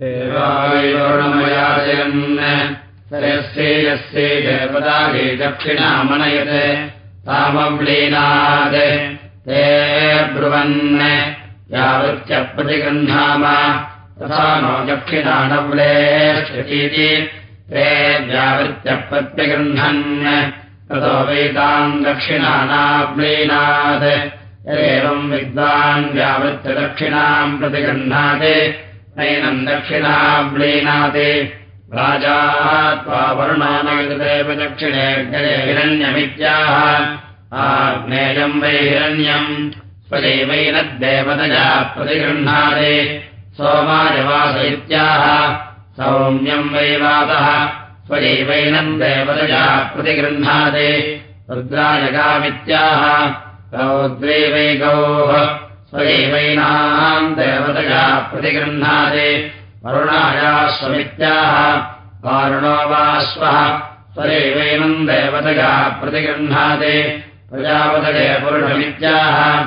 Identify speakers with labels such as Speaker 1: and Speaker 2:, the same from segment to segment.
Speaker 1: देवायुर्णमयाजयन् यस्यै यस्यै देवतायै दक्षिणामनयते तामव्लीनात् ते ब्रुवन्। यावत्यप्रतिगृह्णाम तथा नो दक्षिणानव्लेष्यतीति ते व्यावृत्यप्रत्यगृह्णन् ततो वेदाम् दक्षिणानाव्लीनात् एवम् विद्वान् व्यावृत्यदक्षिणाम् प्रतिगृह्णाति नैनम् दक्षिणाव्लीनाति राजा त्वा वर्णानविदेव दक्षिणे हिरण्यमित्याह आग्नेयम् वै हिरण्यम् स्वदैवैनद्देवतया प्रतिगृह्णाति सोमायवास इत्याह सौम्यम् वै वातः स्वदैवैनम् देवतया प्रतिगृह्णाति रुद्रायगामित्याह रौद्रे वै गौः स्वदैवैनाम् देवतया प्रतिगृह्णाति। वरुणायाश्वमित्याह वारुणो वाश्वः स्वदैवैनम् देवतया प्रतिगृह्णाति। प्रजापतये पुरुषमित्याह।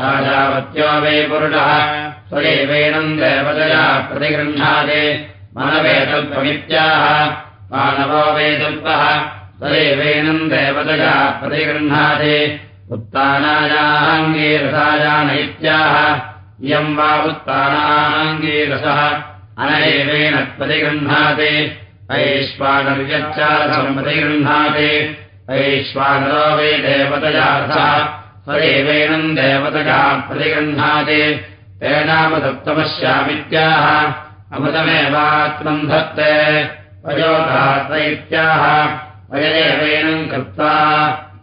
Speaker 1: राजावत्यो वै पुरुषः। स्वदैवैनम् देवतया प्रतिगृह्णाति। मनवेतत्वमित्याह मानवो वेदल्पः स्वदैवैनम् देवतया प्रतिगृह्णाति उत्तानायाङ्गीरसायान इत्याह इयम् वा उत्तानाङ्गीरसः अनैवेन प्रतिगृह्णाति ऐश्वानर्यच्चारसम् प्रतिगृह्णाति ऐश्वानरो वै देवतयार्थः स्वदेवेनम् देवतया प्रतिगृह्णाति तेनामदत्तमस्यामित्याह अमृतमेवात्मम् धत्ते वयोधात इत्याह वयदेवेनम् कृत्वा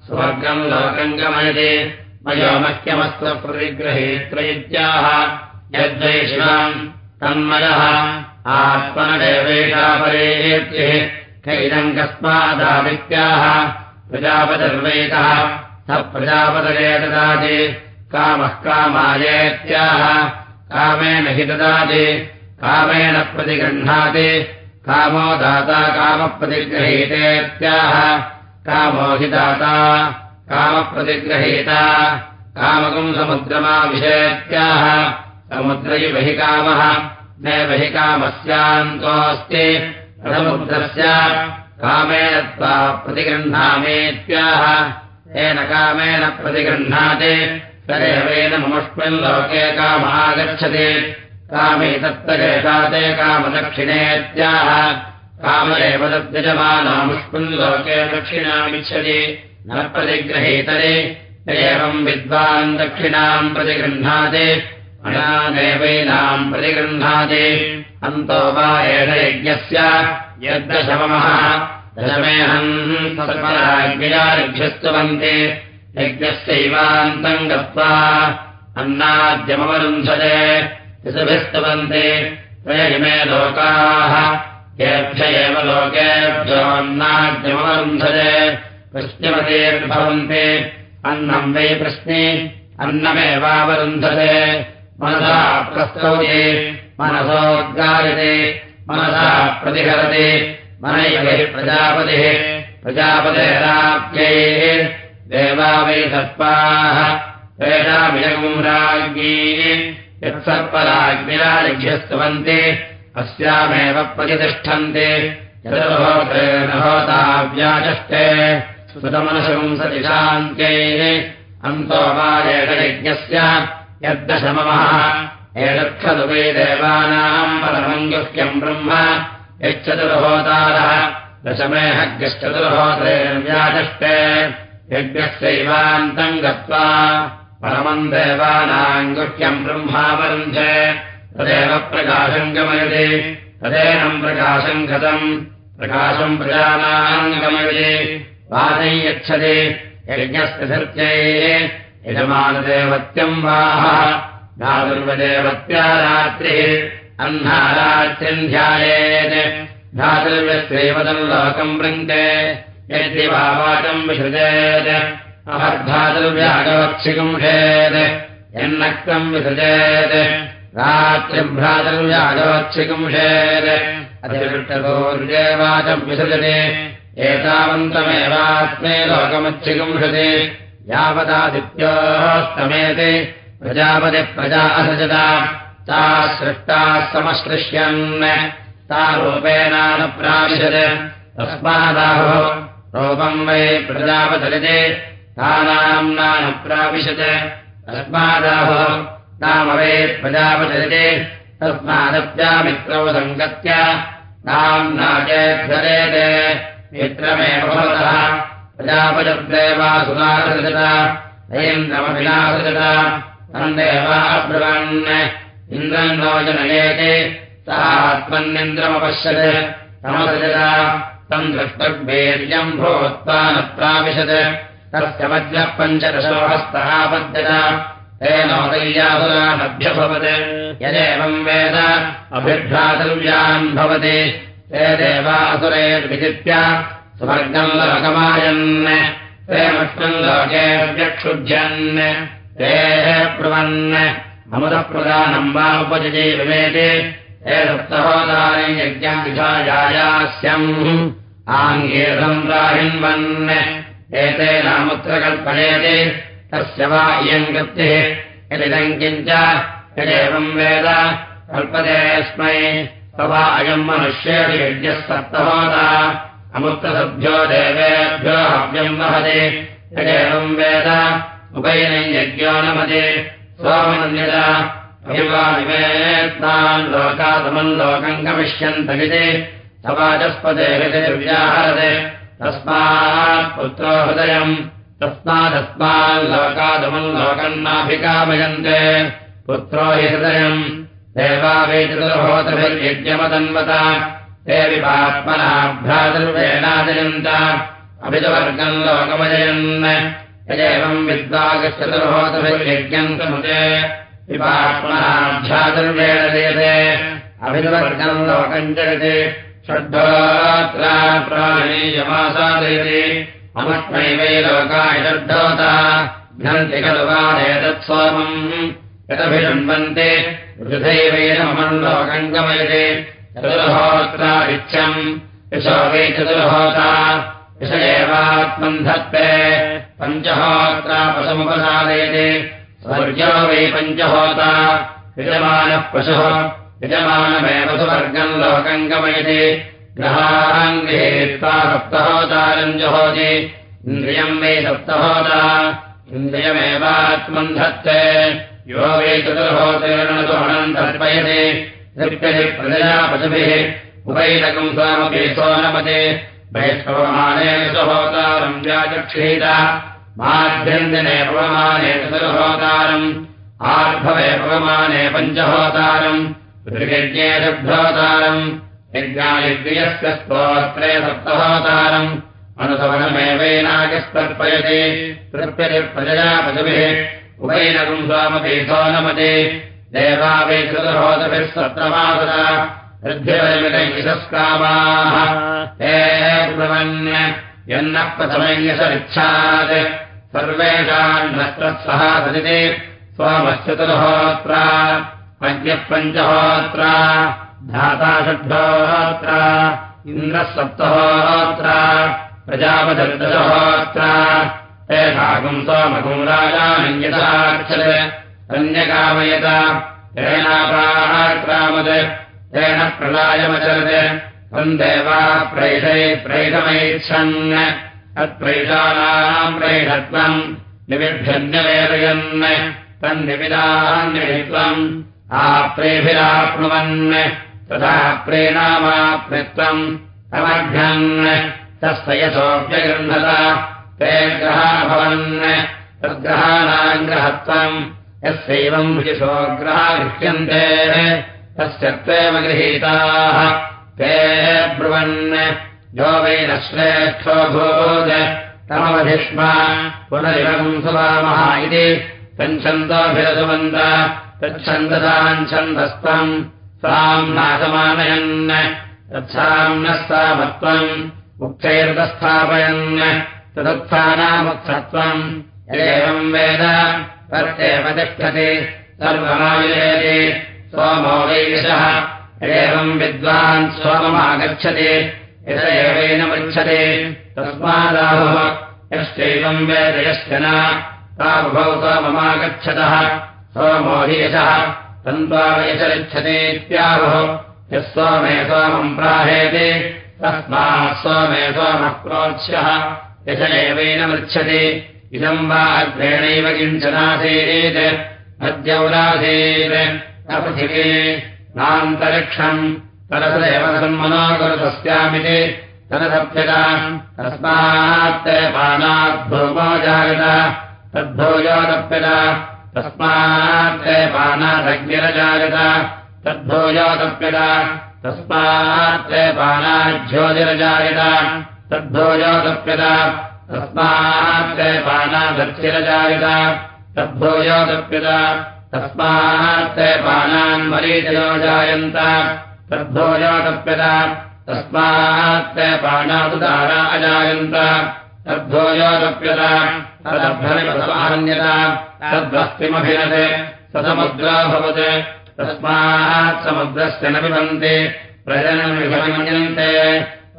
Speaker 1: स्वर्गम् लोकम् गमयति। मयो मह्यमस्त्वप्रतिग्रहेत्र इत्याह यद्वै शिवाम् तन्मयः। आत्मनदेवेशापरेत्यः कैदम् कस्मादादित्याह प्रजापतिर्वैकः स प्रजापतये ददाति कामः कामायेत्याह। कामेन हि ददाति। कामेन प्रतिगृह्णाति। कामो दाता कामप्रतिगृहीतेत्याह कामो हि दाता कामप्रतिगृहीता कामकम् समुद्रमाविशेत्याह समुद्रयि बहि कामः नैव हि कामस्यान्तोऽस्ति समुद्रस्य कामेन त्वा प्रतिगृह्णामेत्याह तेन कामेन प्रतिगृह्णाति तदेवेन ममस्मिन् लोके कामागच्छति कामे तत्तरेताते कामदक्षिणेत्याह काम एव तद्यजमानामुष्मिन् लोके दक्षिणामिच्छति न प्रतिगृहीतरे एवम् विद्वान् दक्षिणाम् प्रतिगृह्णाति अनादेवैनाम् प्रतिगृह्णाति। अन्तो वा एष यज्ञस्य यद्दशमः दशमेऽहम् सर्वराज्ञयार्भ्यस्तवन्ति यज्ञस्यैवान्तम् गत्वा अन्नाद्यमवरुन्धते शिशुभिस्तवन्ति त्रयिमे लोकाः येभ्य एव लोकेभ्योऽन्नाद्यमवरुन्धते प्रश्नवतीर्भवन्ति अन्नम् वै प्रश्ने अन्नमेवावरुन्धते। मनसा प्रस्तौते मनसोद्गायते मनसा प्रतिहरति मनैव हि प्रजापतिः। प्रजापतेराप्यैः देवा वै सर्पाः तेषामियगुम् राज्ञी यत्सर्पराज्ञिराज्ञस्तवन्ति अस्यामेव प्रतितिष्ठन्ति यदहोत्रेण होताव्याचष्टे सुतमनशंसति शान्त्यैः अन्तो वा एषयज्ञस्य यद्दशमः एतत्खलु वै देवानाम् परमम् गुह्यम् ब्रह्म। यच्चतुर्होतारः। दशमेहग्यश्चतुर्होत्रेण व्याचष्टे। यज्ञस्यैवान्तम् गत्वा परमम् देवानाम् गुह्यम् ब्रह्मावरुन्धे तदेव प्रकाशम् गमयति तदेनम् प्रकाशम् गतम् प्रकाशम् प्रजानाम् गमयति वादै यच्छति यज्ञस्य धृत्यैः यजमानदेवत्यम् वाह धातुर्वदेवत्या रात्रिः अह्नारात्रिम् ध्यायेत् धातुर्व्यस्यैवतम् लोकम् वृङ्के यद्य वाचम् विसृजेत् अहर्धातुर्व्यागवक्षिकुंषेत् यन्नक्तम् विसृजेत् रात्रिभ्रातुर्व्यागवक्षिकुंषेत् अधिवृष्टगोर्यवाचम् विसृजते। एतावन्तमेवात्मे लोकमच्छिकुंशति यावदादित्योस्तमेति प्रजापतिप्रजा असजता ता सृष्टाः समश्लिष्यन् ता रूपेणानुप्राविशत् तस्मादाहो रूपम् वै प्रजापचलिते तानाम्नानुप्राविशत्। तस्मादाहो प्रजापचलिते तस्मादप्यामित्रौ सङ्गत्य नाम्ना चेद्धरेते मित्रमेव भवतः प्रजापजद्देवासुरासृजत अयन्द्रमविनासृजत तन्देवाब्रुवन् इन्द्रम् नो जनयेति सा आत्मन्निन्द्रमपश्यत् तमसृजत तम् द्रष्टुर्वीर्यम् भूत्वानप्राविशत् तस्य वज्रः पञ्चदशो हस्तः पद्यत तेनोदय्यासुरानभ्यभवत् यदेवम् वेद अभिभ्रातव्यान् भवति। ते देवासुरैर्विजित्य स्वर्गम् लोकमायन्। ते मष्टम् लोके व्यक्षुभ्यन्। ते ब्रुवन् अमुदप्रदानम् वा उपजये विवेदे। हे सप्तहोदानि यज्ञम् विधायास्यम् आङ्गीर्घम् प्राहिन्वन् एतेनामुत्र कल्पयेते तस्य वा इयम् गतिः यदिदम् किञ्च यदेवम् वेद कल्पते स्मै। स वा अयम् मनुष्येषु यज्ञः सप्तहोदा अमुक्तसभ्यो देवेभ्यो हव्यम् वहति। यदेवम् वेद उपैनम् यज्ञो नमति। सोमन्यत अभिवानिवेत्तान् लोकादमम् लोकम् गमिष्यन्तगिति सवाचस्पदे हृदिर्व्याहरते तस्मात् पुत्रो हृदयम् तस्मादस्माल्लोकादमम् लोकम् नाभिकामयन्ते पुत्रो हि हृदयम्। देवावेचतुर्होतभिर्यज्ञमतन्वत ते विपात्मनाभ्रातुर्वेणाजयन्त अभितवर्गम् लोकमजयन् यदेवम् विद्वागश्चतुर्होतभिर्यज्ञम् समुदे विपात्मनाभ्रातुर्वेण दीयते अभितवर्गम् लोकम् जयते। प्राणीयमासादयति अमस्मैवै लोकाय षड्ढोता घ्नन्ति खलु वादेतत्सोमम् यदभिषण्वन्ते वृथैवैनमम् लोकम् गमयते चतुर्होत्रा इच्छम् यशो वै चतुर्होता। यश एवात्मम् धत्ते पञ्चहोत्रा पशुमुपसादयते। स्वर्यो वै पञ्चहोता। यजमानः पशुः। यजमानमेव सुवर्गम् लोकम् गमयति ग्रहाम् गृहीत्वा सप्तहोतारम् जहोति। इन्द्रियम् वै सप्तहोता इन्द्रियमेवात्मम् धत्ते यो वै चतुर्होतेरणम् तर्पयति। तृप्यति प्रजया पशुभिः उपैलकम् स्वामपि सोनमते वैष्णवमाने सुहोतारम् व्याचक्षीत माध्यन्दिने पवमाने चतुर्होतारम् आर्भवे पवमाने पञ्चहोतारम् षड्भोतारम् यज्ञायज्ञयस्य स्तोत्रे सप्तहोतारम् अनुसवनमेवैनागस्तर्पयति। तृप्यति प्रजया पशुभिः उभैनकम् स्वामपि सोनमते देवा वै चतुर्होतभिः सप्तमासदा। वृद्धिरमितैशस्कामाः हे ब्रुवन् यन्नः प्रथमयसरिच्छात् सर्वेषाम् नष्टत्सः सदिते सोमश्चतुर्होत्रा अज्ञः पञ्चहोत्रा धाता षड्भोत्रा इन्द्रः सप्तहोत्रा प्रजापदर्दशहोत्रा तेषागुम् सोमगुम् राजानन्यताक्षत् अन्यकामयत तेनापाक्रामत् तेन प्रलायमचरत् तम् देवाः प्रैषै प्रैषमैच्छन् तत्प्रैषाणाम् प्रैषत्वम् निविभ्यन्यवेदयन् तन्निविदान्निवित्वम् आप्रेभिराप्नुवन् तथा प्रेणामाप्नित्वम् अमभ्यन् तस्य यशोऽप्यगृह्णत ते ग्रहाभवन् तद्ग्रहाणाम् ग्रहत्वम् यस्यैवम् ग्रहा गृह्यन्ते तस्य त्वेव गृहीताः। ते ब्रुवन् यो वै न श्रेष्ठो भूत्। तमवधिष्म पुनरिवम् सुवामः इति। तच्छन्दोऽभिरसुवन्त तच्छन्दताम् छन्दस्त्वम् साम् नाशमानयन् तत्साम्नः सामत्वम् मुक्तैर्दस्थापयन् तदुत्थानामुत्थत्वम्। एवम् वेद तत्येव तिष्ठति सर्वमायुरेति सोमो वैशः एवम् विद्वान् सोममागच्छति यश एवेन पृच्छति। तस्मादाहुः यश्चैवम् वेद यश्च न तावुभौ सोममागच्छतः सोमो हि तन्त्वावयचरिच्छतीत्याहुः यः सोमे सोमम् प्राहेति तस्मात् सोमे सोमः प्रोत्स्यः यश एवेन मृच्छति इदम् वा अग्रेणैव किञ्चनासीत् अद्यौरासीत् अपृथिवी नान्तरिक्षम् तरसदेव सन्मनो तस्यामिति तदसप्यता तस्मात् पानाद्भूमो जायत तद्भूयोदप्यता तस्मात् पानादग्निरजायत तद्भूयोदप्यता तस्मात् पानाज्योतिरजायत तद्भूयोदप्यता तस्मात् पानादक्षिरजायत तद्भूयोदप्यता तस्मात् पानान्मरीचयो जायन्त तद्भूयोदप्यता तस्मात् पाणादुदारा अजायन्त तद्भोजोदप्यता तदभ्यता तद्वस्तिमभिनते समुद्रो भवत्। तस्मात् समुद्रस्य न पिबन्ति प्रजनमिभमन्यन्ते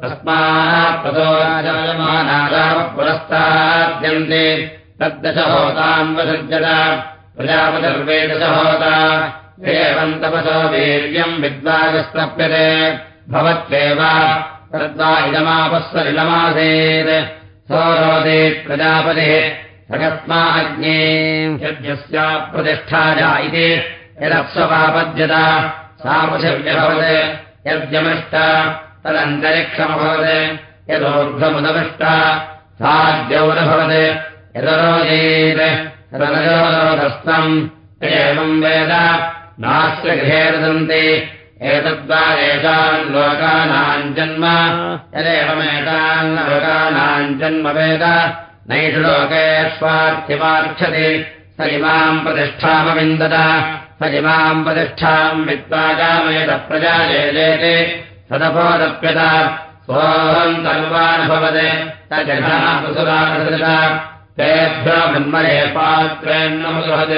Speaker 1: तस्मात् पुरस्ताद्यन्ते तद्दशहोतान्वसृजत प्रजापतिर्वेदशहोता। एवम् तपसो वीर्यम् विद्वागस्तप्यते भवत्येव तद्वा इदमापस्वरिलमासेत् सोरोदे प्रजापतिः यद्यस्या प्रतिष्ठा जा इति यदप्स्वपापद्यता सा पृथिव्यभवत् यद्यमिष्ट तदन्तरिक्षमभवत् यदोर्ध्वमुदमिष्ट यदरोदेत् तदनयोरोधस्तम् एवम् वेद नास्य गृहे रदन्ति। एतद्वारेषाम् लोकानाम् जन्म यदेवमेतान् लोकानाम् जन्म वेद नैषु लोकेष्वार्थिवार्च्छति स इमाम् प्रतिष्ठामविन्दत। स इमाम् प्रतिष्ठाम् विद्वागामयत प्रजालेते सदपोदप्यत सोऽहम् सर्वानुभवत् तजनासुरासृत तेभ्यो मन्मये पात्रेण्णमुदहत्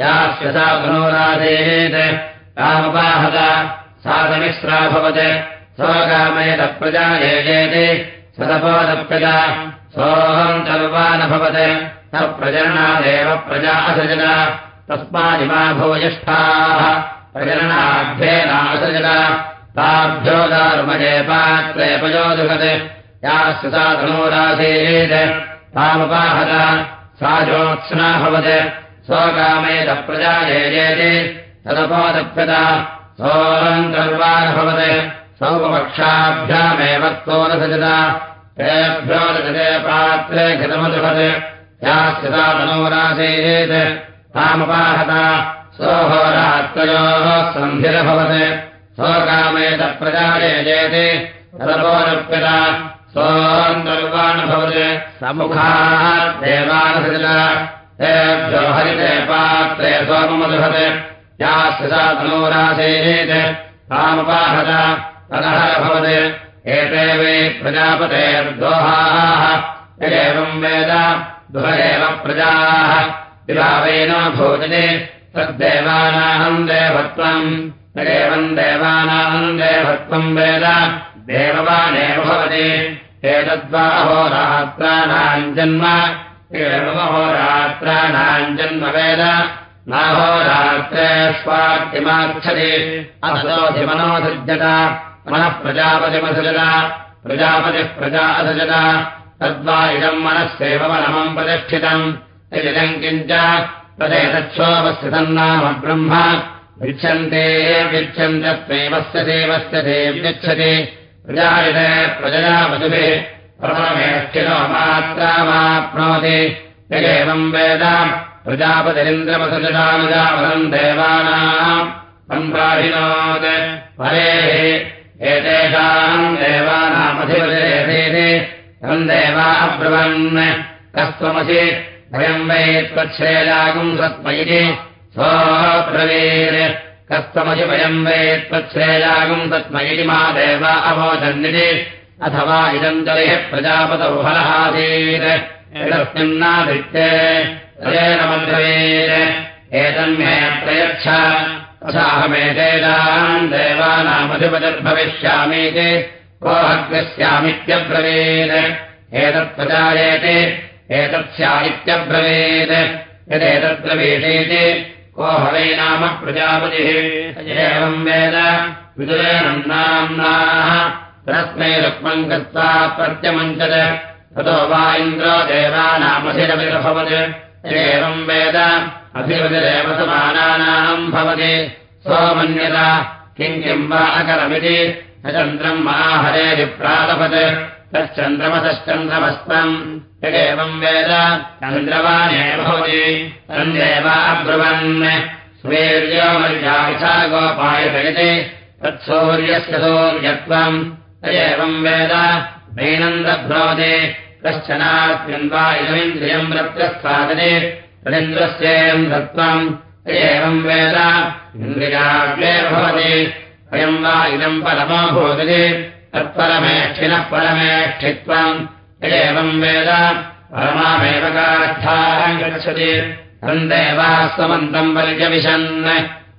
Speaker 1: यास्य सा मनोराधेत् कामपाहत साधमिश्राभवत् स्वगामयतप्रजायेते सदपोदप्यत सोऽहम् सर्वानभवत् स प्रजननादेव प्रजा असृजत तस्मादिमा भूयिष्ठाः। प्रजननाभ्येनासृजत ताभ्यो दारुमये पात्रे पयोदुहत्। यास्य सा धनोरासीत् तामुपाहत सा ज्योत्स्ना भवत् स्वकामेतप्रजायेते तदपोदप्यता। सोऽहम् सर्वानभवत् सौपपक्षाभ्यामेव स्तोरसजत तेभ्यो रजते पात्रे यास्यता तनोरासीत्। तामुपाहत सोऽहोरात्रयोः सन्धिरभवत्। तदपोदप्यता सोऽहम् सर्वानभवत् समुखात् देवानसजत तेभ्यो हरिते पात्रे सोममदुहत् यास्य सा तनोरासेत्। तामुपाहत तदहरभवत् एते वै प्रजापतेर्दोहाः यदेवम् वेद दुह एव प्रजाः भोजने तद्देवानाहम् देवत्वम् यदेवम् देवानाहम् देवत्वम् वेद देववानेव भवति। एतद्वा अहोरात्राणाम् जन्म एवमहोरात्राणाम् जन्म वेद। नाहोरात्रेष्वार्तिमाक्षति असोधिमनोसृजत मनः प्रजापतिमसृजत प्रजापतिः प्रजा असृजत तद्वा इदम् मनस्यैव मनमम् प्रतिष्ठितम्। यदिदम् किञ्च तदेतच्छोपस्थितम् नाम ब्रह्म। विच्छन्ते विच्छन्तस्वैवस्य देवस्य देव्यच्छति। प्रजायते प्रजया वसुभिः प्रथमेष्ठिनो मात्रामाप्नोति यदेवम् वेद प्रजापतिरिन्द्रमसृजानुजापदम् देवानाम् सम्प्राहिणोत् परेः एतेषाम् देवानामधिपतिरेधेति तम् देवा अब्रुवन्। कस्त्वमसि भयम् वै त्वच्छ्रेयागुम् सत्मयिति सोऽब्रवीर् कस्त्वमसि वयम् वै त्वच्छ्रेयागुम् तत्मयिति मा देव अवोचन्निति अथवा इदम् जलिः प्रजापतौ फलहासीत्। मन्त्रवीर् एतन्मे प्रयच्छ तथाहमेतेषाम् देवानामधिपतिर्भविष्यामीति को अग्रस्यामित्यब्रवीत् एतत्प्रजायेति एतत् स्या इत्यब्रवीत् यदेतद्ब्रवीषीति को हवै नाम प्रजापतिः। एवम् वेद विदुरेणम् नाम्नाः तस्मै रुक्मम् गत्वा प्रत्यमञ्चत् ततो। वा इन्द्रो देवानामधिरविरभवत् एवम् वेद। अभिवतिरेव समानानाम् भवति। सोमन्यता। किम् किम् वा अकरमिति। न चन्द्रम् महाहरेऽभिप्रालपत् तश्चन्द्रमसश्चन्द्रमस्त्रम् यदेवम् वेद। चन्द्रवानेव भवति। तन्देव अब्रुवन्। स्वीर्योमर्यायथा गोपायते तत्सौर्यस्य सौर्यत्वम् एवम् वेद। नैनन्दभ्रोदे कश्चनास्मिन् वा इदमिन्द्रियम् रत्रस्थादने तदिन्द्रस्येन्द्रत्वम् एवम् वेद। इन्द्रियाग्रे भवति। अयम् वा इदम् परमो भूतति तत्परमेष्ठिनः परमेष्ठित्वम् एवम् वेद। परमामेव काष्ठाः गच्छति। तन्देवास्तमन्तम् पर्यविशन्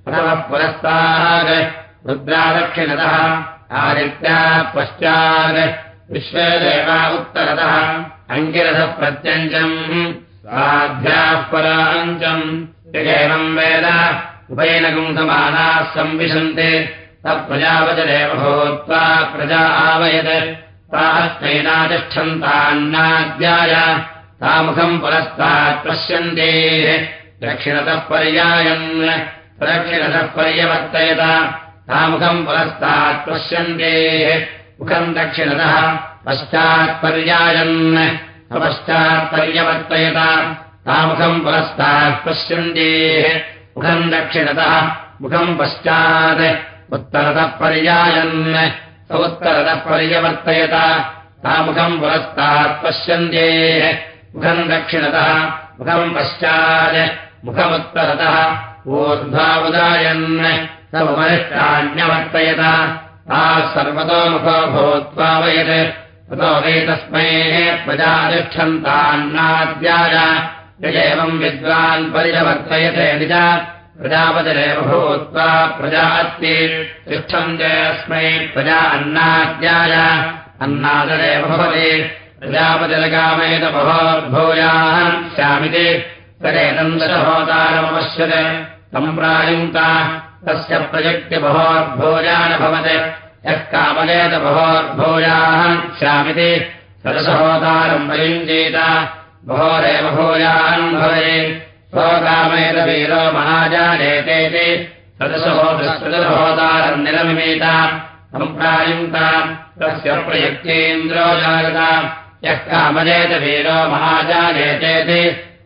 Speaker 1: प्रथमः पुरस्तात् रुद्रादक्षिणतः। आदित्याः पश्चात् विश्वे देवा उत्तरतः। अङ्गिरसः प्रत्यञ्चम् स्वाध्याः पराञ्चम् एवम् वेद उभयनगुम् समानाः संविशन्ते। तत्प्रजावचरेव भूत्वा प्रजा आवयत्। तास्मैनातिष्ठन्तान्नाद्याय तामुखम् पुरस्तात् पश्यन्ते। दक्षिणतः पर्यायन्। प्रदक्षिणतः पर्यवर्तयत। तामुखम् पुरस्तात् पश्यन्ते मुखम् दक्षिणतः पश्चात्पर्यायन्। अपश्चात्पर्यवर्तयत तामुखम् पुरस्तात् पश्यन्तेः। मुखम् दक्षिणतः मुखम् पश्चात्। उत्तरतः पर्यायन् स उत्तरतः पर्यवर्तयत तामुखम् पुरस्तात् पश्यन्तेः। मुखम् दक्षिणतः मुखम् पश्चात्। मुखमुत्तरतः ऊर्ध्वावुदायन् स उपरिष्टान्यवर्तयत ताः सर्वतोमुखो भूत्वा वयत्। ततो वेतस्मै प्रजातिष्ठन्तान्नाद्याय। यदेवम् विद्वान् परिवर्तयते निज। प्रजापतिरेव भूत्वा प्रजा अस्ति तिष्ठन्ते अस्मै प्रजा अन्नाद्याय अन्नादरेव भवति। प्रजापतिरगामेत बहोर्भूयाः स्यामिति। तदेतम् दशहोतारमपश्यत् तम् प्रायुङ्क्ता। तस्य प्रयुक्तिबहोर्भूयानभवत् यः कामलेत बहोर्भूयाः स्यामिति सरसहोतारम् प्रयुञ्जीत बहोरेव भूयान् भवे स्वकामेत वीरो महाजानेतेति सदसहोदरहोतारम् निरमिमीत। सम्प्रायुङ्क्त तस्य प्रयुक्तेन्द्रो जायत यः कामलेत वीरो महाजानेतेति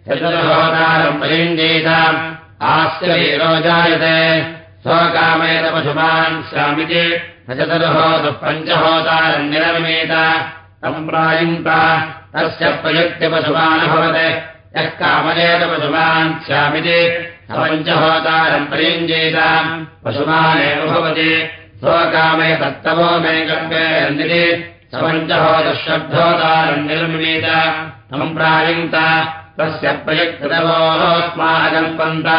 Speaker 1: चतुर्होतारम् प्रयुञ्जीत आस्य वीरो जायते। स्वकामेत पशुमान् स्यामिति न चतुर्होतः पञ्चहोतारम् निरमिमीत सम्प्रायुङ्क्त तस्य प्रयुक्तिपशुमानभवत्। यः कामलेत पशुमान् स्यामिति पञ्चहोतारम् प्रयुञ्जीत पशुमानेव भवति स्वकामे तत्तवो मे गर्भेरन्निति सपञ्चहोदशब्दोतारम् निर्मिमीत सम्प्रायुङ्क्त तस्य प्रयुक्तवोस्माकल्पन्त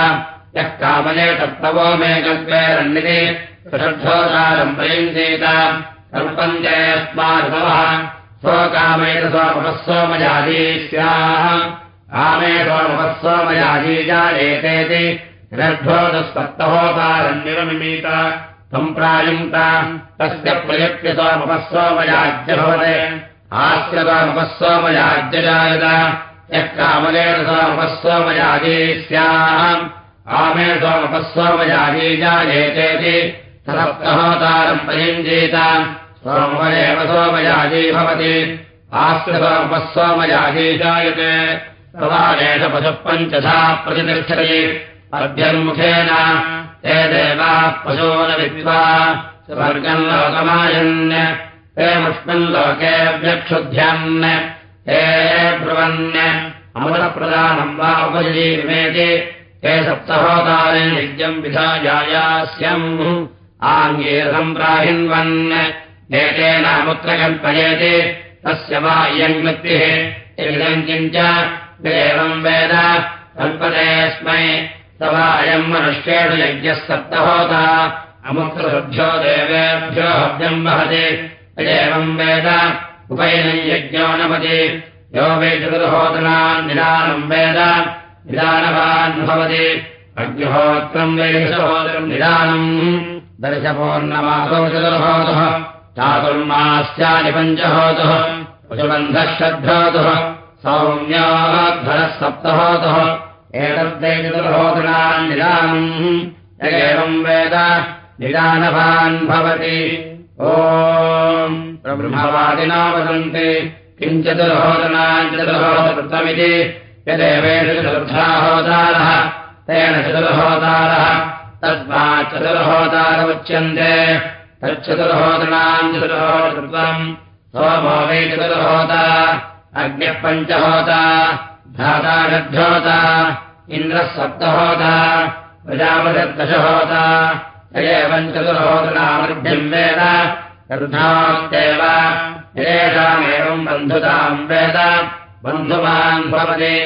Speaker 1: यः कामले तत्तवो मे कल्पेरन्निति सषड्ढोतारम् प्रयुञ्जीत कल्पन्ते अस्मादवः स्वकामेत स्वमपःसोमजादी स्याः कामे स्वमपःसोमजादी जायेतेति षड्ढोदस्पत्तहोतारम् निरमिमीत सम्प्रायुङ्क्त तस्य प्रयुक्त्य स्वमपःसोमयाज्य भवते आस्य त्वमपःसोमयाज्यजायत यः कामलेन स्वमपःसोमयाजी स्याः आमे स्वमपःसोमयाजी जायेतेति सप्तहोतारम् प्रयुञ्जीत सोमवरेव सोमयाजी भवति। आस्य सोमपःसोमयाजी जायते प्रवादेश पशुः पञ्चधा प्रतिष्ठति अभ्यन्मुखेन हे देवाः पशो न विद्वा स्वर्गम् लोकमायन्। हे मुष्मिन् लोके व्यक्षुध्यन्। हे ब्रुवन्। अमृतप्रदानम् वा उपजीविमेति हे सप्तहोतारे यज्ञम् विधायास्यम् आङ्गीरसम् प्राहिन्वन् एतेनामुत्र कल्पयेति तस्य वा इयम् कृत्तिः इदम् किञ्च एवम् वेद कल्पतेऽस्मै स वा अयम् मनुष्येषु यज्ञः सप्तहोता अमुत्रशुभ्यो देवेभ्यो हव्यम् वहति एवम् वेद उपैनम् यज्ञो नमति यो वै चतुर्होदनान् निदानम् वेद निदानवान् भवति अग्निहोत्रम् वैषहोत्रम् निदानम् दर्शपूर्णमासौ चतुर्होतः चातुर्मास्यानि पञ्चहोतः पशुबन्धः षड्भोतः सौम्याध्वरः सप्तहोतः एतद्वै चतुर्होतृणाम् निदानम् एवम् वेद निदानवान् भवति। ओम् प्रब्रह्मवादिना वदन्ति किञ्चतुर्होदनाम् चतुर्होदकृतमिति यदेवेषु चतुर्थाहोदारः तेन चतुर्होदारः तस्मात् चतुर्होदार उच्यन्ते तच्चतुर्होदनाम् चतुर्होदृतम् सोमो वै चतुर्होता। अग्निः पञ्चहोता धाता षड्ढोता। इन्द्रः सप्तहोता। प्रजापतिर्दशहोता। एवम् चतुर्होदनामर्भ्यम् वेद। येषामेवम् बन्धुताम् वेद। बन्धुमान् भवति।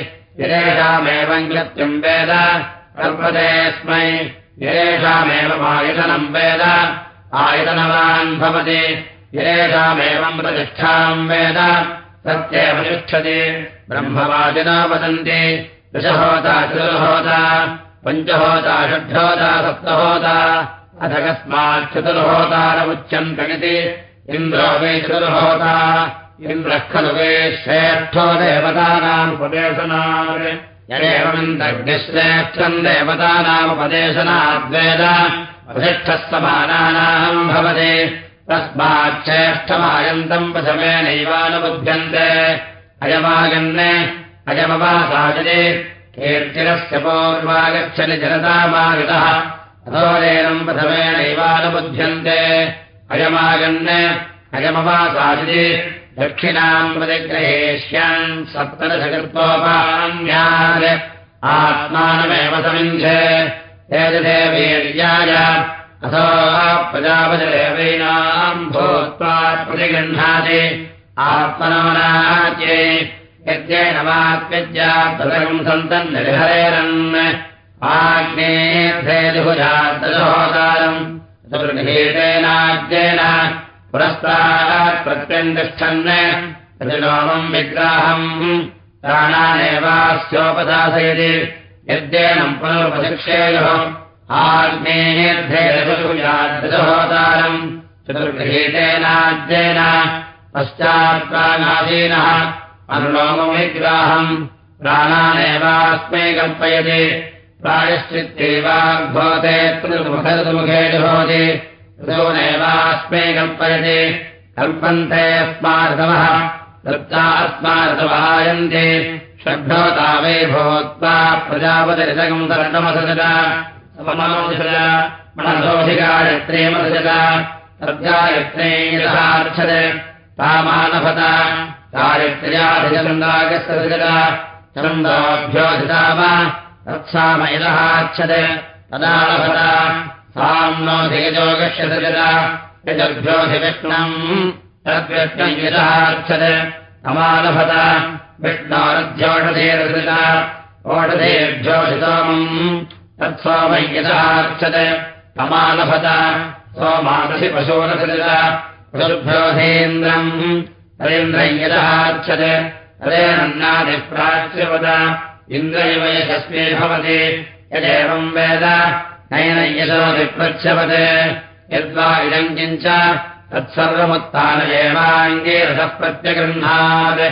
Speaker 1: येषामेवम् कृत्यम् वेद। कल्पतेऽस्मै येषामेवम् आयतनम् वेद। आयतनवान् भवति। येषामेवम् प्रतिष्ठाम् वेद। सत्येव तिष्ठति। ब्रह्मवादिना वदन्ति। दशहोता चतुर्होता। पञ्चहोता षड्होता सप्तहोता। अथ कस्मात् चतुर्होतारमुच्यन्तमिति इन्द्रो वै चतुर्होता। इन्द्रः खलु वै श्रेष्ठो देवतानामुपदेशनात् यदेवमिन्द्रग्निश्रेष्ठम् देवतानामुपदेशनाद्वेद वसिष्ठः समानानाम् भवति तस्मात् श्रेष्ठमायन्तम् प्रथमेनैवानुबुध्यन्ते अयमागन् अयमवासायति कीर्तिरस्य पूर्वागच्छति जनतामागतः। अथोरेनम् प्रथमेणैवानुबुध्यन्ते अयमागन् अयमवासादिति दक्षिणाम् प्रतिग्रहेष्यान् सप्तदशकृत्वोपान्यान् आत्मानमेव समिन्धे अथो प्रजापतिदेवैनाम् भूत्वा प्रतिगृह्णाति आत्मनमनाच्ये यज्ञेन वाक्यज्यात्तम् सन्तम् आग्नेभेदुजातहोदारम् दुर्गीतेनाद्येन पुरस्तात् प्रत्यन्तिष्ठन् प्रतिलोमम् विग्राहम्। प्राणानेवास्योपदासयति यद्येनम् पुनरुपशिक्षेयुः आग्नेर्भेदुजातहोदारम् चतुर्गृहीतेनाद्येन पश्चात्प्राणादीनः। अनुलोमविग्राहम् प्राणानेवास्मै कल्पयति। प्रायश्चित्तेवाग्भवते ऋतुमुखे जुहोति ऋतूनेवास्मै कल्पयति। कल्पन्ते अस्मार्तवः दत्ता अस्मार्तवायन्ति षड्भवता वै भूत्वा प्रजापतिरितकम् दर्शमसजत सममसजत मनसोऽधिगायत्रेमसजत तद्गायत्रे यथार्चते तामानभत। चारित्र्याधिचन्दागस्य छन्दोभ्योऽधिताम तत्साम यदहाच्छत्। तदालभत यजर्भ्योऽधिविष्णम् तद्विष्णम् यदहाच्छत् तमालभत विष्णोरध्योषधेरसृजत ओषधेभ्योऽधितोमम् तत्सोमम् यदहाच्छत् तमालभत सोमादधिपशोरसृजत पशुभ्योऽधीन्द्रम् तदेन्द्रम् यदहाच्छत् तदेनन्नादिप्राच्यवद इन्द्रैव यशस्मे भवति यदेवम् वेद नैन यशोऽधिप्रच्छवत् यद्वा इदम् किञ्च रसः प्रत्यगृह्णात्।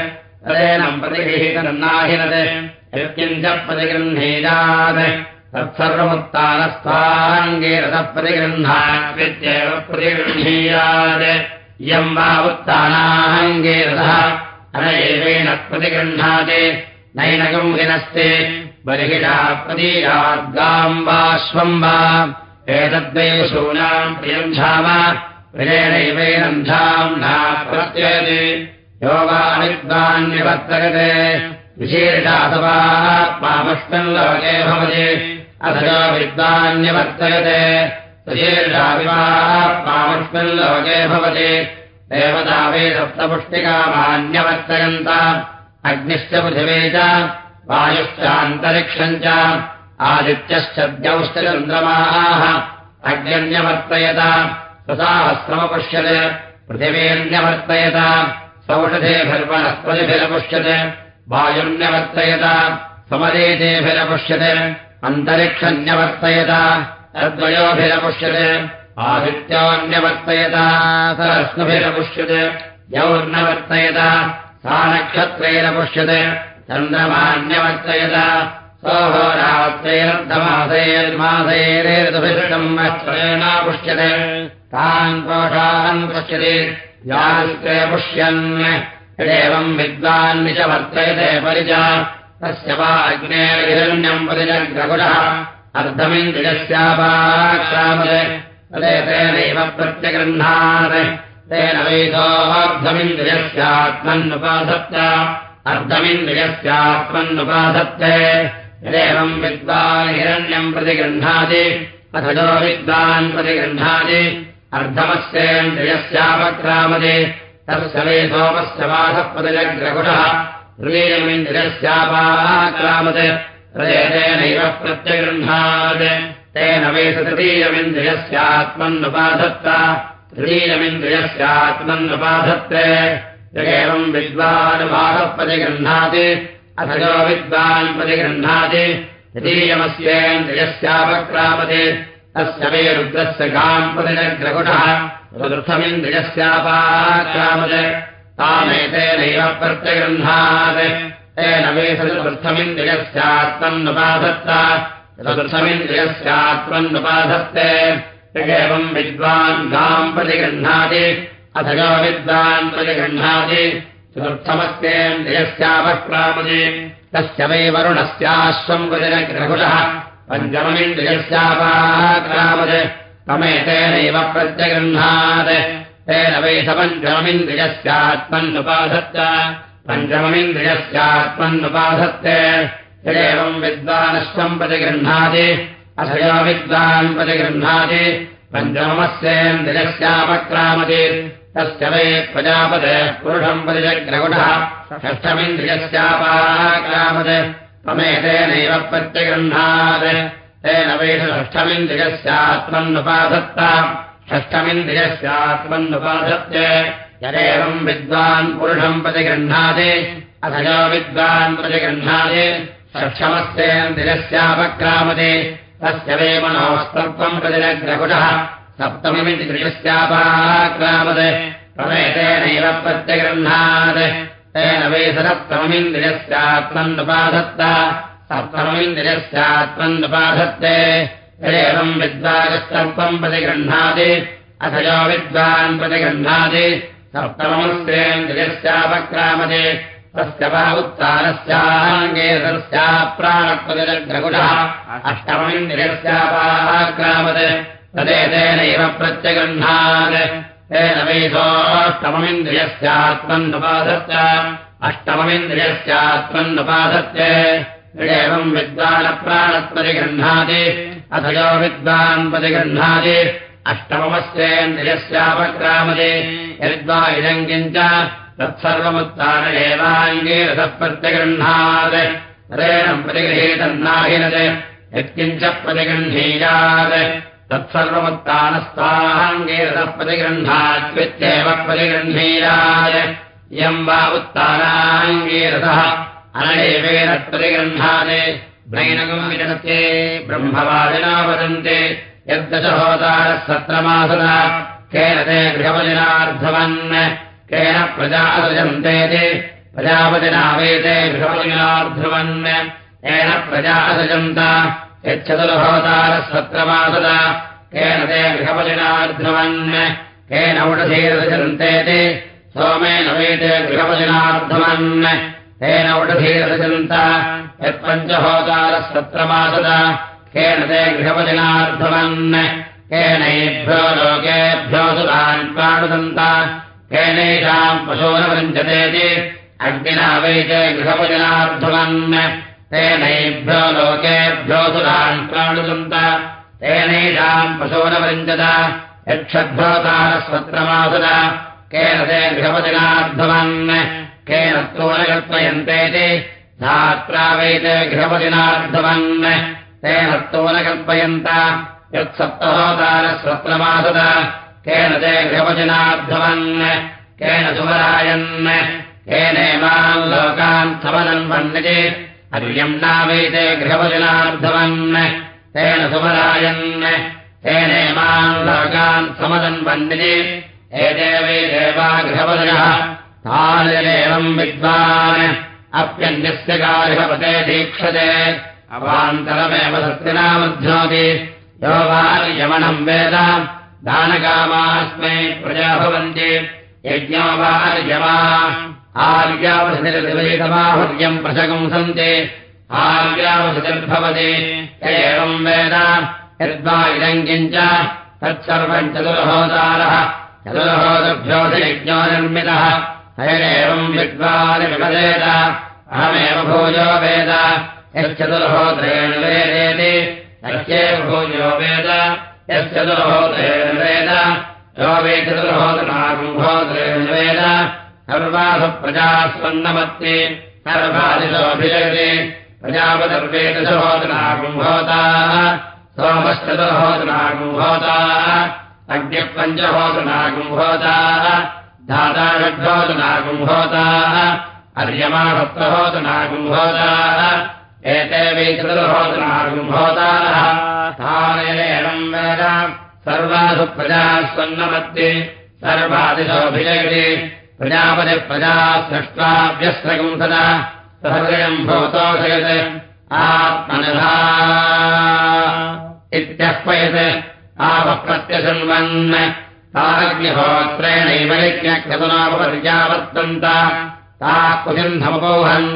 Speaker 1: तदेनम् प्रतिगृहीतन्नाहिनत् यत्किञ्च प्रतिगृह्णीयात्। तत्सर्वमुत्थानस्थाङ्गे रसः प्रतिगृह्णात्वित्येव प्रतिगृह्णीयात्। इयम् वा उत्थानाङ्गे रसः अनैवेन प्रतिगृह्णाति। नैनकम् हिनस्ति बर्हिषा प्रदीयाद्गाम् वा श्वम् वा एतद्वै शूनाम् प्रियेणैवैनम् धाम्ना प्रत्ययति। यो वा विद्वान्यवर्तयते विशीर्षासवात्मामस्मिन् लोके भवति। अथ यो विद्वान्यवर्तयते सुशीर्षाविवात्मामस्मिन् लोके भवति। देवता वै सप्तपुष्टिकामान्यवर्तयन्त अग्निश्च पृथिवे च वायुश्चान्तरिक्षम् च आदित्यश्च द्यौश्च चन्द्रमाः अग्न्यवर्तयत स्वसाहस्रमपुष्यत् पृथिवेऽन्यवर्तयत सौषधेभिर्वनस्पतिभिरपुष्यत् वायुन्यवर्तयत समरेतेभिरपुष्यत् अन्तरिक्षन्यवर्तयत तद्वयोभिरपुष्यते आदित्योऽन्यवर्तयत सरस्नुभिरपुष्यते यौर्नवर्तयत सा नक्षत्रेण चन्द्रमान्यवर्तयत। सोहोरात्रैरर्धमासैर्मासैरेतुभिषम् वस्त्रेणापुष्यते तान् कोषान् पश्यति यास्ते पुष्यन्। यदेवम् च वर्तयते परिच। तस्य वा अग्नेर्हिरण्यम् परिजग्रगुणः अर्धमिन्द्रियस्यापाक्रामते। तदेतेनैव प्रत्यगृह्णात्। तेन वैधोऽर्धमिन्द्रियस्यात्मन्नुपासत्त अर्धमिन्द्रियस्यात्मन्नुपासत्ते यदेवम् विद्वान् हिरण्यम् प्रतिगृह्णाति अथ जो विद्वान् प्रतिगृह्णाति। अर्धमस्येन्द्रियस्यापक्रामते तस्य वै सोमस्य वासप्रतिजग्रगुणः हृदीयमिन्द्रियस्यापाक्रामते। हृदयतेनैव प्रत्यगृह्णात् तेन वै तृतीयमिन्द्रियस्यात्मन्नुपाधत्त। तृतीयमिन्द्रियस्यात्मन्नुपाधत्ते जो विद्वान् प्रतिगृह्णाति। तृतीयमस्येन्द्रियस्यापक्रामते तस्य वै रुद्रस्य गाम् प्रतिजग्रगुणः चतुर्थमिन्द्रियस्यापाक्रामते तामेतेनैव प्रत्यगृह्णात्। तेन वै चतुर्थमिन्द्रियस्यात्मन्नुपाधत्त। चतुर्थमिन्द्रियस्यात्मन्नुपाधत्ते। एवम् विद्वान् गाम् प्रतिगृह्णाति अथ यो विद्वान् प्रतिगृह्णाति चतुर्थमस्येन्द्रियस्यापक्रामति तस्य वै वरुणस्याश्वम् पञ्चममिन्द्रियस्यापाक्रामत् तमेतेनैव प्रत्यगृह्णात्। तेन वै स पञ्चममिन्द्रियस्यात्मन्नुपाधत्त। पञ्चममिन्द्रियस्यात्मन्नुपाधत्ते यदेवम् विद्वानश्वम् प्रतिगृह्णाति। अथ यो विद्वान् प्रतिगृह्णाति। पञ्चमस्येन्द्रियस्यापक्रामति तस्य वै प्रजापते पुरुषम् प्रतिजग्रगुणः षष्ठमिन्द्रियस्यापाक्रामत् त्वमेतेनैव प्रत्यगृह्णात्। तेन वै षष्ठमिन्द्रियस्यात्मन्नुपाधत्त षष्ठमिन्द्रियस्यात्मन्नुपाधत्ते यदेवम् विद्वान् पुरुषम् प्रतिगृह्णाति अथ यो विद्वान् प्रतिगृह्णाति षष्ठमस्येन्द्रियस्यापक्रामते तस्य वै मनोस्तत्वम् प्रतिजग्रगुणः सप्तममिन्द्रियस्यापाक्रामत् प्रमेतेनैव प्रत्यगृह्णात् तेन वै सप्तममिन्द्रियस्यात्मन्नुपाधत्त सप्तममिन्द्रियस्यात्मन्नुपाधत्ते यदेवम् विद्वागस्तत्वम् प्रतिगृह्णाति अथ यो विद्वान् प्रतिगृह्णाति सप्तमस्येन्द्रियस्यापक्रामते तस्य वा उत्तानस्याङ्गेतस्याप्राणप्रतिजग्रगुणः अष्टममिन्द्रियस्यापाक्रामत् तदेतेनैव प्रत्यगृह्णात् तेन वैसोऽष्टममिन्द्रियस्यात्मन्नुपाधत्त अष्टममिन्द्रियस्यात्मन्नुपाधत्ते एवम् विद्वानप्राणप्रतिगृह्णाति अथ यो विद्वान् प्रतिगृह्णाति अष्टममस्येन्द्रियस्यापक्रामते। यद्वा इदम् किञ्च तत्सर्वमुत्तान एवाङ्गीरसः प्रत्यगृह्णात् रेणम् प्रतिगृहीतन्नाहिनत् यत्किञ्च प्रतिगृह्णीयात् तत्सर्वमुत्तानस्ताङ्गीरसः प्रतिगृह्णात्वित्येव प्रतिगृह्णीयात् इयम् वा उत्तानाङ्गीरसः अनैवेन प्रतिगृह्णात् नैनगम् विजनते ब्रह्मवादिना वदन्ते यद्दशहोतारः सत्रमासदा। केन ते गृहवजनार्धवन् केन प्रजा असजन्तेति प्रजापतिनावेते गृहवजनार्धवन् येन प्रजा असजन्त यच्छतुर्होतारः सत्रमासदा केन ते गृहवजनार्धवन् केन उडधीरसजन्तेति सोमेन वेते गृहवजनार्धवन् तेन उडधीरसजन्त यत्पञ्चहोतारः सत्रमासदा केन ते गृहवजनार्धवन् केनैभ्यो लोकेभ्यो सुरान् प्राणुदन्त केनैषाम् पशूनवृञ्चतेति अग्निना वैते गृहवजनार्धवन् तेनैभ्यो लोकेभ्यो सुरान् प्राणुदन्त तेनैषाम् पशूनवृञ्चत यक्षद्भोतारस्वत्रमासद केन ते गृहवजनार्धवन् केन त्रोनकल्पयन्तेति धात्रा वैते गृहवजनार्धवन् तेन त्रोनकल्पयन्त यत्सप्तहोतारस्वत्रमासद केन ते गृहवजनार्धवन् केन सुमरायन् केनेमान् लोकान् वन्निति हर्यम् नामैते गृहवचनार्धवन् तेन सुमरायन् तेनेमान् लोकान् समदन्वन्दिने एते वै देवा गृहवदयः तानिरेवम् विद्वान्। अप्यन्यस्य गार्हपते दीक्षते। अवान्तरमेव सत्यनामध्नोति यो वार्यमणम् वेद। दानकामास्मै प्रजा भवन्ति। यज्ञो वार्यमा आर्यावसतिर्द्वैतमाहुर्यम् प्रशकंसन्ति आर्यावसतिर्भवति एवम् वेद। यद्वा इदम् किञ्च तत्सर्वम् चतुर्होदारः चतुर्होदभ्योऽयज्ञो निर्मितः। हयरेवम् विद्वान् विपदेत अहमेव भोजो वेद। यश्चतुर्होत्रेण वेदेति। यस्यैव भोजो वेद। यश्चतुर्होत्रेण वेद। यो वे चतुर्होत्रनागुम्भोत्रेण वेद सर्वासु सर्वादिशोऽभिजयति अग्निः पञ्चहोत्रनागुम्भोताः धाता षड्भोतनागुम्भोताः अर्यमासप्तहोतनागुम्भोताः एते वै चतुर्होतनागुम्भोतारः तानेनम् वेद सर्वासु प्रजास्वन्नमत्ति सर्वादिशोऽभिजयति प्रजापतिप्रजा स्रष्ट्वाभ्यस्रगुंसदा सहृदयम् भवतोषयत् आत्मनधा इत्यह्वयत् यज्ञक्रतुनापर्यावर्तन्त ता कुसिन्धमपोहन्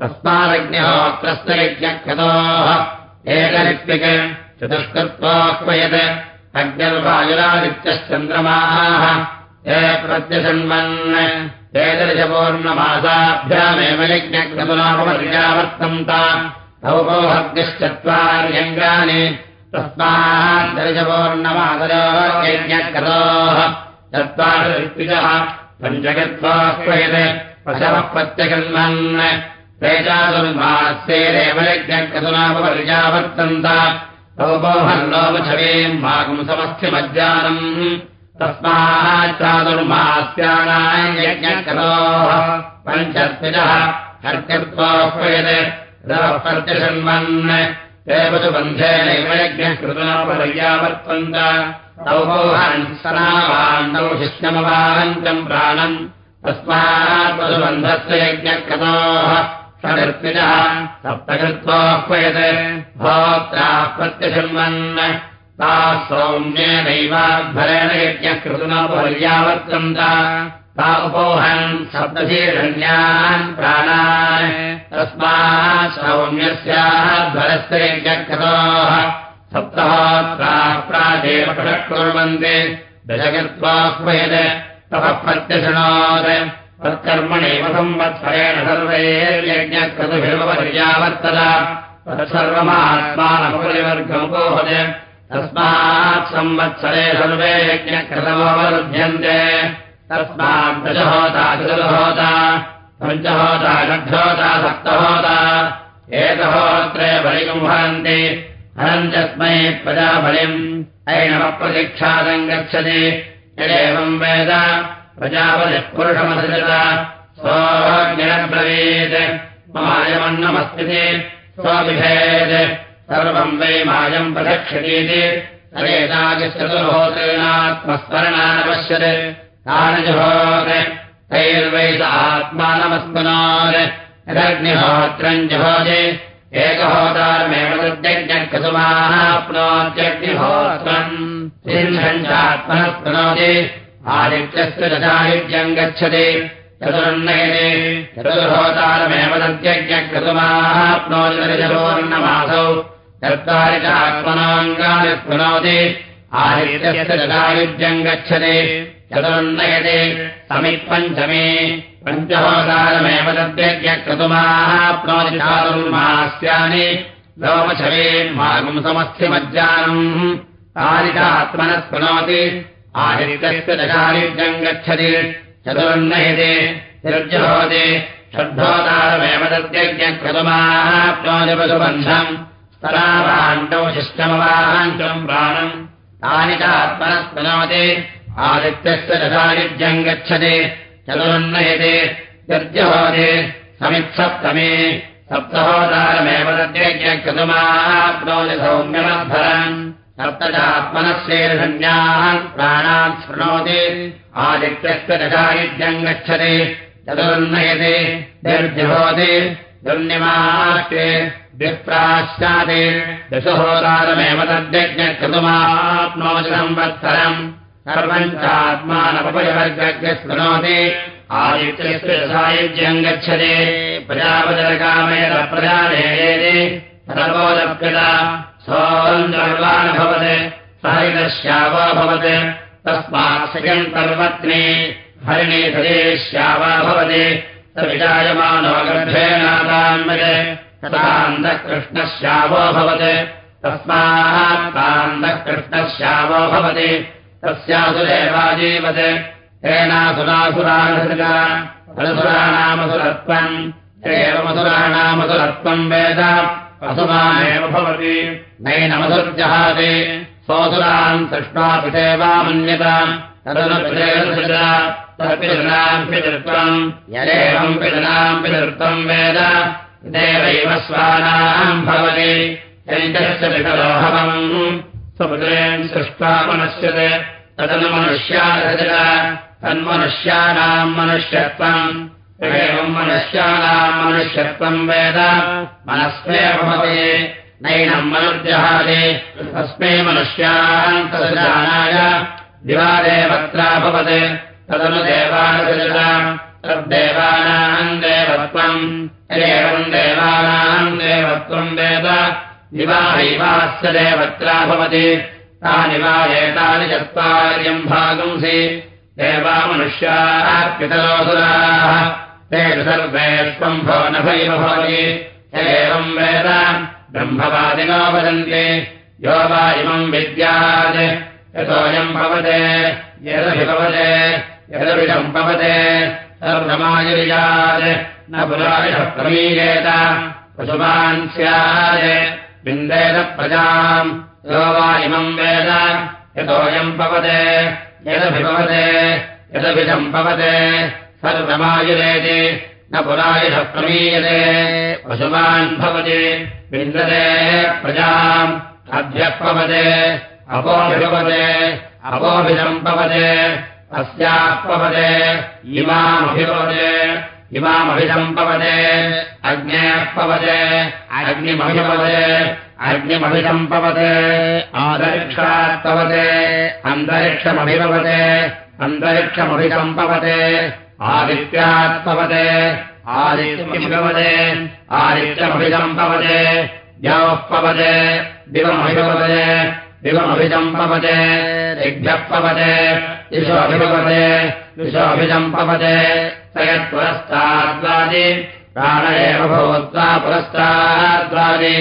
Speaker 1: तस्मादग्निहोत्रस्य यज्ञक्रतोः एकनित्यक् चतुष्कृत्वाह्वयत् अग्निर्वायुरादित्यश्चन्द्रमाः ये प्रत्यशृण्वन् एदर्शपूर्णमासाभ्यामेव यज्ञक्रतुनापर्यावर्तन्त तौपोहग्निश्चत्वार्यङ्गानि तस्मात् दर्शपूर्णमादयो यज्ञकृतोः चत्वारः पञ्चगत्वाह्वयत् पशवः प्रत्यगन्वन् तेजासुर्मास्येरेव यज्ञकृतुनापर्यावर्तन्त तौपोहल्लोपछवीम् मागुंसमस्थ्यमज्जानम् तस्माच्चादुर्मास्यानाम् यज्ञकृतोः हर्कत्वाह्वयत् रवः प्रत्यशृण्वन् एव तु बन्धेनैव यज्ञः कृतोपर्यावर्तन्त तौपोहन् सनावान्दौ शिष्यमवाहन्तम् प्राणम्। तस्मात् पशुबन्धस्य यज्ञकृतोः षडर्पितः सप्तकृत्वाह्वयत् भोक्ताः प्रत्यशृण्वन् ताः सौम्येनैवाध्वरेण यज्ञः कृतुनोपर्यावर्तन्त ता उपोहन् सप्तशीरण्यान् प्राणान्। तस्मात् सौम्यस्याः ध्वरस्य यज्ञकृतोः सप्तहोत्राः प्रादेव पृथक् कुर्वन्ति। तपः प्रत्यशृणोत्। तत्कर्मणैव संवत्सरेण सर्वैर्यज्ञकृतुभिर्वर्यावर्तत। तत्सर्वमात्मानमुपरिवर्गमुपोहत् तस्मात् संवत्सरे सर्वे यज्ञकृतमवरुध्यन्ते। तस्मात् दशहोता चतुर्होता पञ्चहोता षड्होता सप्तहोता एकहोत्रे बलिगम् भवन्ति हरञ्चस्मै प्रजाबलिम्। ऐनमप्रतिक्षादम् गच्छति। यदेवम् वेद प्रजापतिः पुरुषमसृजत। सोऽज्ञब्रवीत् मायमन्नमस्ति स्वविभेत् सर्वम् वै मायम् प्रदक्षतीति तदेताचतुर्होत्रेणात्मस्मरणानपश्यत् तानजुहोत् तैर्वै स आत्मानमस्मनात् यदग्निहोत्रम् जुहोति एकहोतारमेव तद्यज्ञकुसुमाप्नोत्यग्निहोत्रम् सिंहञ्चात्मनः स्मनोति आदित्यस्य दशायुज्यम् गच्छति चतुर्नयने चतुर्होतारमेव तद्यज्ञकृतुमाप्नोतिर्जलोर्णमासौ चत्वारि च आत्मनाङ्गानि स्मृणोति आदित्यस्य दशायुज्यम् गच्छति। चतुर्नयते। समित्पञ्चमे। पञ्चहोतारमेव तद्यज्ञक्रतुमाप्नोति चातुर्मास्यानि लोमशवे मागुंसमस्थ्यमज्जानम् तारिकात्मनः स्मृणोति आदित्यस्य दशायुज्यम् गच्छति। चतुर्नयते। निर्जहोति। षड्ढोतारमेव तद्यज्ञक्रतुमाप्नोति पशुबन्धम् स्तरावाण्डौ शिष्टमवाहान्तम् प्राणम्। तानि च आत्मनः आदित्यस्य दशायुज्यम् गच्छति। चतुर्नयते निर्जहोति समित्सप्तमे। सप्तहोदारमेव तद्यज्ञक्रतुमाप्नोति सौम्यमद्धरन् सप्त च आत्मनः प्राणान् शृणोति। आदित्यस्य दशायुज्यम् गच्छति। चतुर्नयति निर्जहोति दुर्निमाष्टे विप्राश्चादि दशहोदारमेव तद्यज्ञक्रतुमाप्नोति संवत्सरम् सर्वम् शृणोति आदित्यस्य सायुज्यम् गच्छति। प्रजापतिकामयत प्रजानेयेति। सर्वोदप्यता सोऽम् सर्वानुभवत् सहितश्यावो भवत्। तस्मात् सयम् सर्वत्नी हरिणी सदेश्यावा भवति। स विजायमानो गर्भेणादान्वय तथान्तः कृष्णश्यावो भवत्। तस्मात् तान्तः कृष्णश्यावो भवति तस्यासुरेवाजीवत् तेनासुरासुरानसुराणामसुरत्वम् एवमसुराणामसुरत्वम् वेद। असुमानेव भवति। नैनमसुर्जहाति। सोऽसुरान् सृष्ट्वापि सेवामन्यत तदनुपितृणाम् पितृत्वम्। यदेवम् पितृणाम् पितृत्वम् वेद देवैव स्वानाम् भवति। चैतस्य पितरोहवम्। स्वपुत्रेन् सृष्ट्वा मनश्यते तदनु मनुष्यादृज तन्मनुष्याणाम् मनुष्यत्वम्। एवम् मनुष्याणाम् मनुष्यत्वम् वेद। मनस्मे भवति। नैनम् मनुर्जहादि तस्मै मनुष्यान् तदजानाय। दिवादेवत्रा भवत्। तदनु देवानसृज तद्देवानाम् देवत्वम् एवम् देवानाम् देवत्वम् वेद दिवाहैवास्य देवत्रा भवति। तानि वा एतानि चत्वार्यम् भागंसि। देवा मनुष्याः पितरोसुराः तेषु सर्वे स्वम्भो नभैव भवति। एवम् वेद। ब्रह्मवादिनो वदन्ति। यो वा इमम् विद्यात्। यतोऽयम् भवते। यदभिभवते। यदभिषम् भवते सर्वमायुर्यात्। न पुरायः प्रमीयेत। पशुमान् स्यात्। विन्देन प्रजाम्। यो वा इमम् वेद। यतोऽयम् भवते। यदभिभवते। यदभिषम् भवते। सर्वमायुरेति। न पशुमान् भवति। विन्दते प्रजाम्। अभ्यः पवते अपोभिभवते। अपोभिषम् पवते अस्याः पवते इमामभिभवते इमामभिसम्पवते अग्नेः पवते अग्निमभिभवते अग्निमभिसम्पवते आदरिक्षात्पवते अन्तरिक्षमभिभवते अन्तरिक्षमभिसम्पवते आदित्यात्पवते आदित्यमभिभवते आदित्यमभिसम्पवते द्यौः पवते पवते दिशोऽभिभवते दिशोऽभिसम्पवते स यत्पुरस्ताद्वादि प्राण एव भूत्वा पुरस्ताद्वादि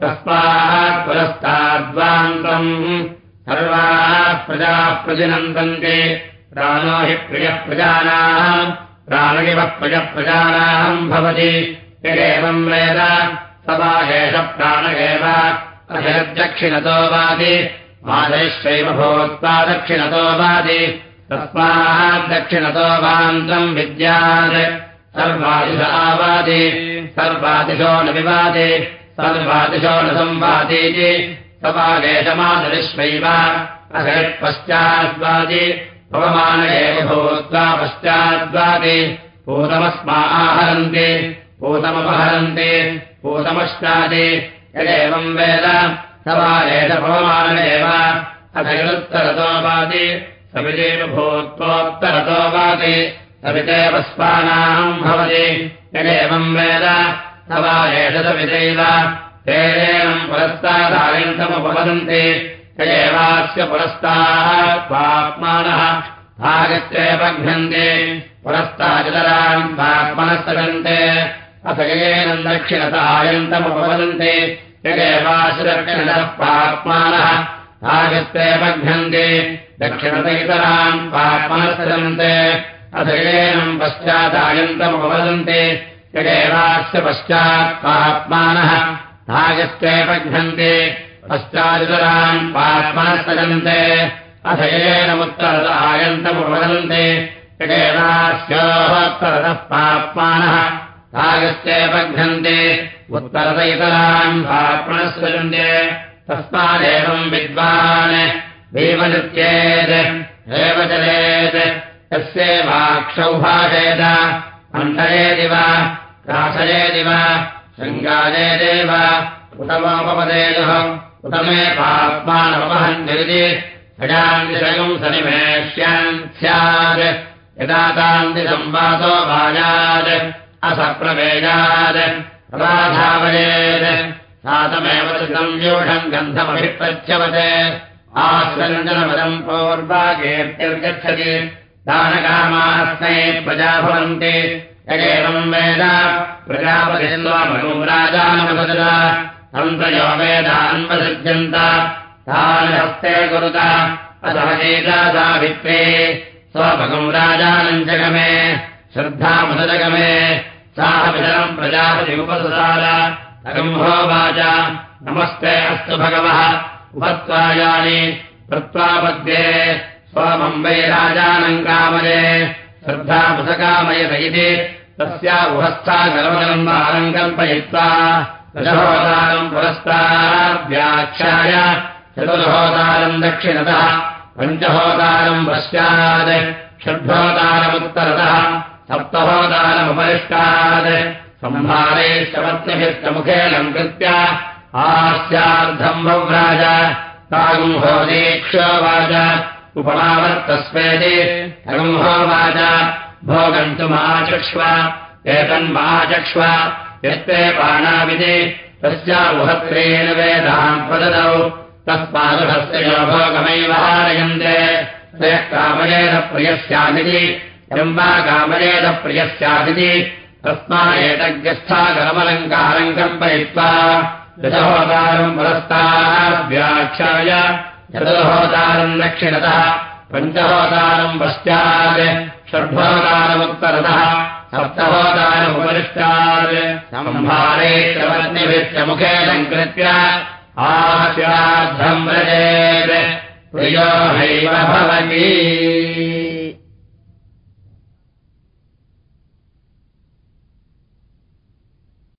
Speaker 1: तस्मात् पुरस्ताद्वान्तम्। सर्वाः प्रजाः प्रतिनन्दन्ति प्राणो हि प्रियः प्रजानाम् प्राणिव प्रियप्रजानाम् भवति। यदेवम् वेद एष प्राण एव अशदक्षिणतो वादि मादयश्चैव भूत्वा दक्षिणतो वादि तस्मात् दक्षिणतो वान्तम् विद्यात्। सर्वादिश आवादि सर्वादिशो न विवादि सर्वादिशो न संवादीति। सवादेशमादरिष्वैव अहत्पश्चाद्वादि पवमान एव भूत्वा पश्चाद्वादि। पूतमस्मा आहरन्ति पूतमपहरन्ति पूतमश्चादि यदेवम् वेद सवा एष अथैरुत्तरतो वादि सविदेव भूत्वोत्तरतो वादि सविदेव स्वानाम् भवति। यदेवम् वेद। सवा एष सविदैव। तेन पुरस्तादायन्तमुपवदन्ति यदेवास्य पुरस्ताः स्वात्मानः भागत्येवघ्नन्ति पुरस्ताचतराम् स्वात्मनस्तगन्ते अथ येन दक्षिणत आयन्तमुपवदन्ति यदेवाश्रक्षणः पात्मानः भागत्येवघ्नन्ति दक्षिणतैतराम् पात्मनस्तगन्ते अथ येनम् पश्चादायन्तमुपवदन्ति यदेवास्य पश्चात् पात्मानः भागत्येवघ्नन्ति पश्चादितराम् पात्मनस्तगन्ते अथ येनमुत्तरत आयन्तमुपवदन्ति यदेवास्योत्तरतः पाप्मानः तागस्ते बघ्नन्ते उत्तरत इतरान् भाप्णस्वजन्ते तस्मादेवम् विद्वान् भीमनित्येत् एव चलेत् यस्यैवाक्षौ भाषेत मण्डलेदिव रासयेदिव शृङ्गालेदेव उतमोपपदेयुः उत मे पाप्मानपहन्यरिति अजान्तिशयम् सनिवेश्यान् स्यात् यदा तान्तिसंवादो वाजात् असप्रवेजात् प्रबाधावयेत्। सातमेव संव्यूढम् गन्धमभिप्रच्छवत्। आश्रञ्जनपदम् पौर्वाकीर्तिर्गच्छति दानकामास्मै प्रजा भवन्ति यगेवम् वेद राजानवदत तन्त्रयो वेदान्वसृज्यन्त। तानि हस्ते कुरुत। अतः चेता सावित्रे स्वभगम् राजानम् जगमे। श्रद्धामुदजगमे साहवितरम् प्रजापतिमुपससार अगम्भोवाच नमस्ते अस्तु भगवः। उपत्वायानि प्रत्वापद्ये राजानम् कामये श्रद्धामुसकामयत इति तस्या उहस्था गर्वजलम् वारम् कल्पयित्वा दशहोतारम् पुरस्ताव्याख्याय चतुर्होतारम् दक्षिणतः। पञ्चहोतारम् पश्चात्। षड्होतारमुत्तरतः सप्तहोतारमुपरिष्टात् सम्भारेष्टवर्तिभिष्टमुखेलम् कृत्य आस्यार्धम् भव्राज तागुम्भोदीक्षोवाच उपमावर्तस्वेति अगुम्भोवाच भोगन्तुमाचक्ष्व एतन्माचक्ष्व यत्ते पाणाविधि तस्या उहत्रेण वेदान् प्रददौ तस्मादुहस्य यो भोगमैव हारयन्ते कामयेन प्रियस्यादिति यम् वा कामयेन प्रियस्यादिति तस्मादेतज्ञस्थाकरमलङ्कारम् कल्पयित्वा दशहोतारम् पुरस्ताव्याख्याय चतुर्होतारम् दक्षिणतः पञ्चहोतारम् पश्चात् षड्होतारमुत्तरतः सप्तहोतारमुपरिष्टात् सम्भारे प्रवर्तिभिश्चमुखेलङ्कृत्य आस्याद्धम् व्रजेत् प्रियो हैव भवति